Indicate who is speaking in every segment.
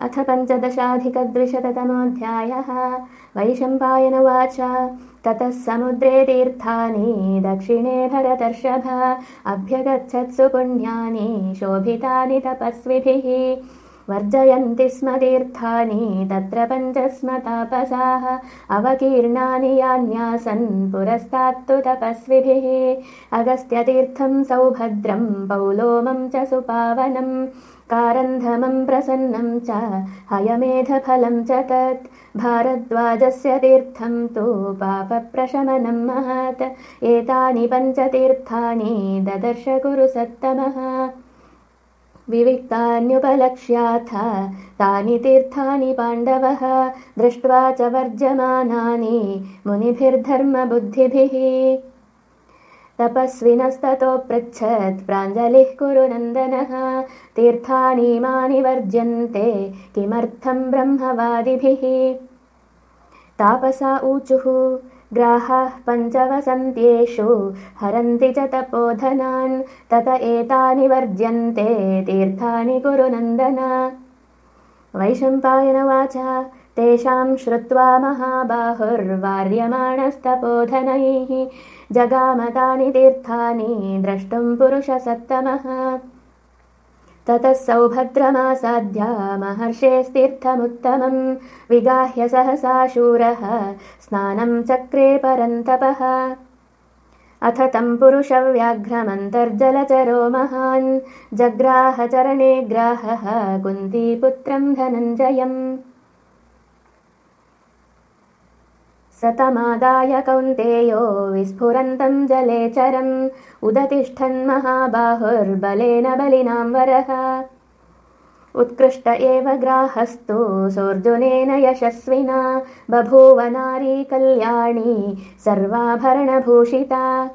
Speaker 1: अथ पञ्चदशाधिकद्विशततमोऽध्यायः। वैशम्पायनुवाच ततः समुद्रे तीर्थानि दक्षिणे भरतर्षभ। अभ्यगच्छत्सु पुण्यानि शोभितानि तपस्विभिः। वर्जयन्ति स्म तीर्थानि तत्र पञ्च स्म तापसाः अवकीर्णानि यान्यासन् पुरस्तात्तु तपस्विभिः। अगस्त्यतीर्थं सौभद्रं पौलोमं च सुपावनम् कारन्धमं प्रसन्नं च हयमेधफलं च तत् भारद्वाजस्य तीर्थं तु पापप्रशमनं महत् एतानि पञ्चतीर्थानि ददर्श कुरु सत्तमः विविक्तान्युपलक्ष्याथ तानि तीर्थानि पाण्डवः दृष्ट्वा च वर्जमानानि मुनिभिर्धर्मबुद्धिभिः पृच्छत् प्राञ्जलिः कुरु नन्दनः। तीर्थानीमानि वर्ज्यन्ते किमर्थं ब्रह्मवादिभिः? तापसा ऊचुः ग्राहाः पञ्चवसन्त्येषु हरन्ति च तपोधनान् तत एतानि वर्ज्यन्ते तीर्थानि कुरु नन्दन। वैशम्पायनवाच तेषां श्रुत्वा महाबाहुर्वार्यमाणस्तपोधनैः जगामतानि तीर्थानि द्रष्टुं पुरुषसत्तमः ततः सौभद्रमासाद्या महर्षेस्तीर्थमुत्तमम् विगाह्य सहसा शूरः स्नानं चक्रे परन्तपः। अथ तं पुरुषव्याघ्रमन्तर्जलचरो महान् जग्राहचरणे ग्राहः कुन्तीपुत्रं धनञ्जयम् सतमादाय कौन्तेयो विस्फुरन्तं जलेचरम् उदतिष्ठन्महाबाहुर्बलेन बलिनां वरः। उत्कृष्ट एव ग्राहस्तु सोऽर्जुनेन यशस्विना बभूव नारी कल्याणी सर्वाभरणभूषिता।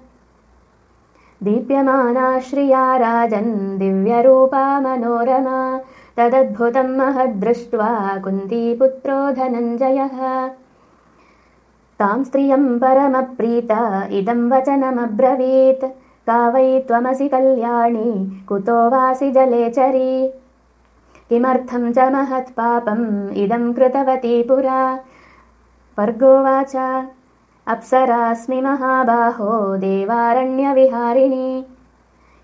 Speaker 1: दीप्यमाना श्रिया राजन् दिव्यरूपा मनोरमा तदद्भुतं महद्दृष्ट्वा कुन्तीपुत्रो धनञ्जयः तां स्त्रियं परमप्रीता इदं वचनमब्रवीत्। का वै त्वमसि कल्याणी कुतो वासि जलेचरी किमर्थं च महत्पापम् इदं कृतवती पुरा। पर्गोवाच अप्सरास्मि महाबाहो देवारण्यविहारिणि।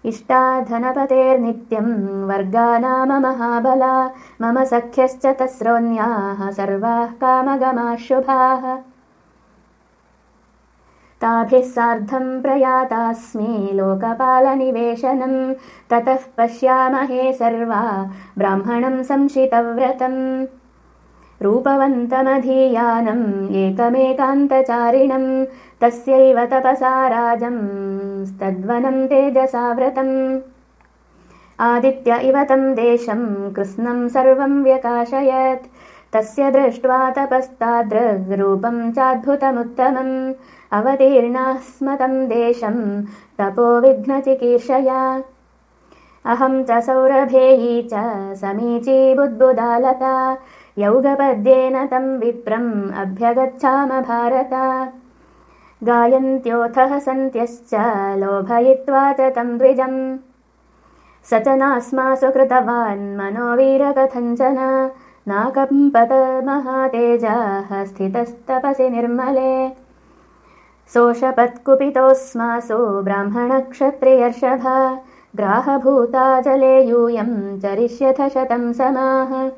Speaker 1: इष्टा धनपतेर्नित्यं वर्गा नाम महाबला। मम सख्यश्च तस्रोन्याः सर्वाः कामगमाशुभाः ताभिः सार्धं प्रयातास्मि लोकपालनिवेशनं। ततः पश्यामहे सर्वा ब्राह्मणं संशितव्रतम्। रूपवन्तमधीयानम् एकमेकान्तचारिणम् तस्यैव तपसा राजंस्तद्वनं तेजसाव्रतम्। आदित्य इव तं देशं कृत्स्नं सर्वं व्यकाशयत् तस्य दृष्ट्वा तपस्तादृग्रूपं चाद्भुतमुत्तमम्। अवतीर्णाः स्म तं देशं तपो विघ्नचिकीर्षया। अहं च सौरभेयी च समीची बुद्बुदालता। यौगपद्येन तं विप्रम् अभ्यगच्छाम भारत। गायन्त्योऽथः सन्त्यश्च लोभयित्वा च तं द्विजम्। स च नास्मासु कृतवान् मनोवीरकथञ्चन नाकम्पत महातेजाः स्थितस्तपसि निर्मले। सोषपत्कुपितोऽस्मासु ब्राह्मणक्षत्रियर्षभ। ग्राहभूता जले यूयं चरिष्यथ शतं समाः।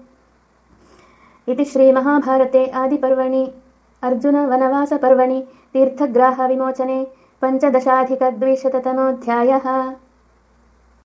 Speaker 1: इति श्रीमहाभारते आदिपर्वणि अर्जुनवनवासपर्वणि तीर्थग्राहविमोचने पञ्चदशाधिकद्विशततमोऽध्यायः